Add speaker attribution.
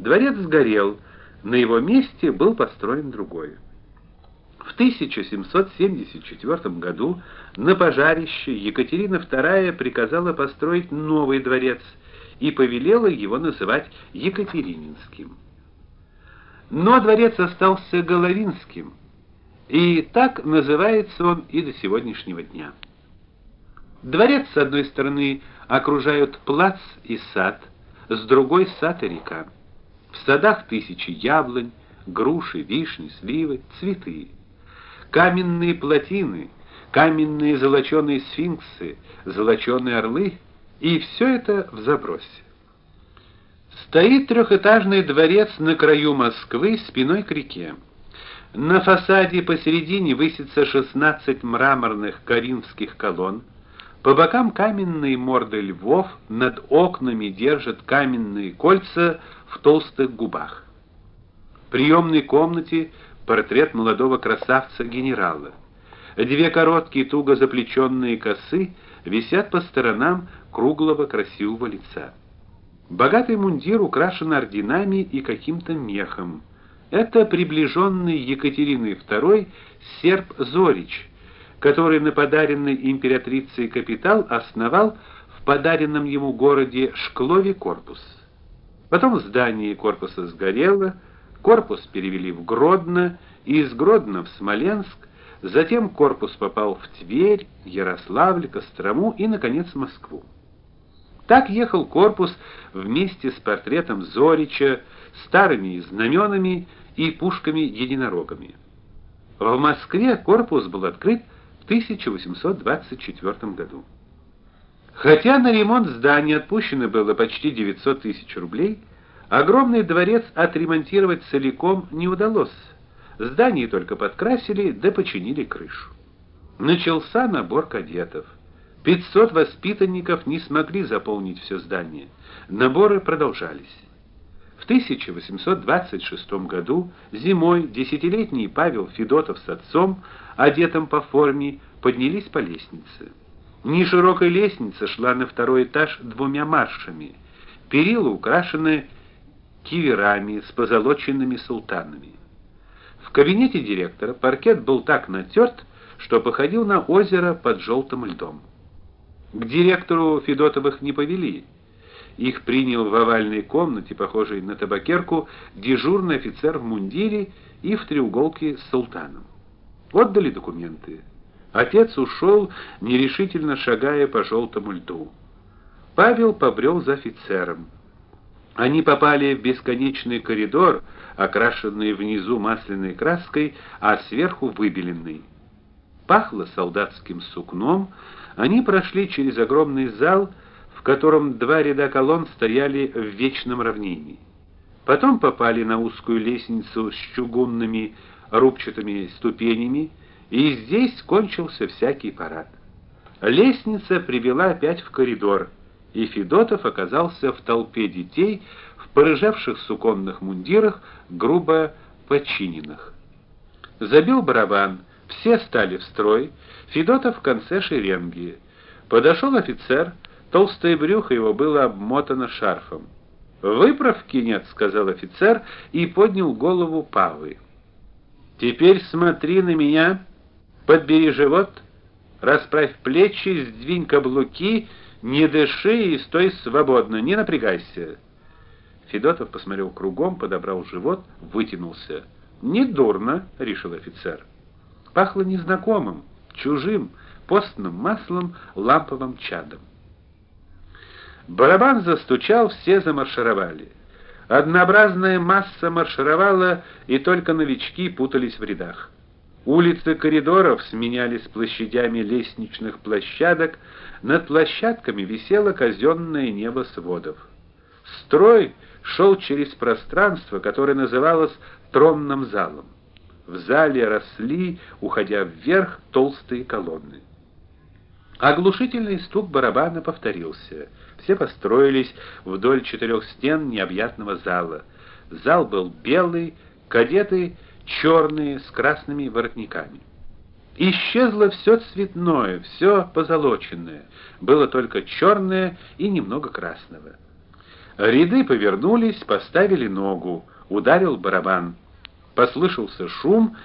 Speaker 1: Дворец сгорел, на его месте был построен другой. В 1774 году на пожарище Екатерина II приказала построить новый дворец и повелела его называть Екатерининским. Но дворец остался Головинским, и так называется он и до сегодняшнего дня. Дворец с одной стороны окружают плац и сад, с другой сад и река. В садах тысячи яблонь, груши, вишни, сливы, цветы. Каменные плотины, каменные золоченые сфинксы, золоченые орлы, и все это в забросе. Стоит трехэтажный дворец на краю Москвы, спиной к реке. На фасаде посередине высится 16 мраморных коринфских колонн. По бокам каменные морды львов, над окнами держат каменные кольца в толстых губах. В приемной комнате портрет молодого красавца-генерала. Две короткие туго заплеченные косы висят по сторонам круглого красивого лица. Богатый мундир украшен орденами и каким-то мехом. Это приближенный Екатерины II серб Зорич, который на подаренный императрицей капитал основал в подаренном ему городе Шклове корпус. Потом здание корпуса сгорело, корпус перевели в Гродно, и из Гродно в Смоленск, затем корпус попал в Тверь, Ярославль, Кострому и наконец Москву. Так ехал корпус вместе с портретом Зорича, старыми знаменами и пушками-единорогами. В Москве корпус был открыт в 1824 году. Хотя на ремонт здания отпущено было почти 900 тысяч рублей, огромный дворец отремонтировать целиком не удалось. Здание только подкрасили да починили крышу. Начался набор кадетов. 500 воспитанников не смогли заполнить все здание. Наборы продолжались. В 1826 году зимой десятилетний Павел Федотов с отцом, одетым по форме, поднялись по лестнице. Неширокая лестница шла на второй этаж двумя маршами. Перила украшены киверами с позолоченными султанами. В кабинете директора паркет был так натерт, что походил на озеро под желтым льдом. К директору Федотовых не повели. Их принял в овальной комнате, похожей на табакерку, дежурный офицер в мундире и в треуголке с султаном. Отдали документы. Отец ушел, нерешительно шагая по желтому льду. Павел побрел за офицером. Они попали в бесконечный коридор, окрашенный внизу масляной краской, а сверху выбеленный. Пахло солдатским сукном, они прошли через огромный зал, в котором два ряда колонн стояли в вечном равнении. Потом попали на узкую лестницу с чугунными рубчатыми ступенями, и здесь кончился всякий парад. Лестница привела опять в коридор, и Федотов оказался в толпе детей в порыжавших суконных мундирах, грубо подчиненных. Забил барабан, все стали в строй, Федотов в конце шеренги. Подошел офицер, толстое брюхо его было обмотано шарфом. "Выправки нет", сказал офицер и поднял голову Павы. "Теперь смотри на меня, подбери живот, расправь плечи, сдвинь каблуки, не дыши и стой свободно, не напрягайся". Федотов посмотрел кругом, подобрал живот, вытянулся. "Недурно", решил офицер. Пахло незнакомым, чужим, постным маслом, ламповым чадом. Барабан застучал, все замаршировали. Однообразная масса маршировала, и только новички путались в рядах. Улицы коридоров сменялись площадями лестничных площадок, над площадками висело казенное небо сводов. Строй шел через пространство, которое называлось тронным залом. В зале росли, уходя вверх, толстые колонны. Оглушительный стук барабана повторился. Все построились вдоль четырех стен необъятного зала. Зал был белый, кадеты черные с красными воротниками. Исчезло все цветное, все позолоченное, было только черное и немного красного. Ряды повернулись, поставили ногу, ударил барабан. Послышался шум,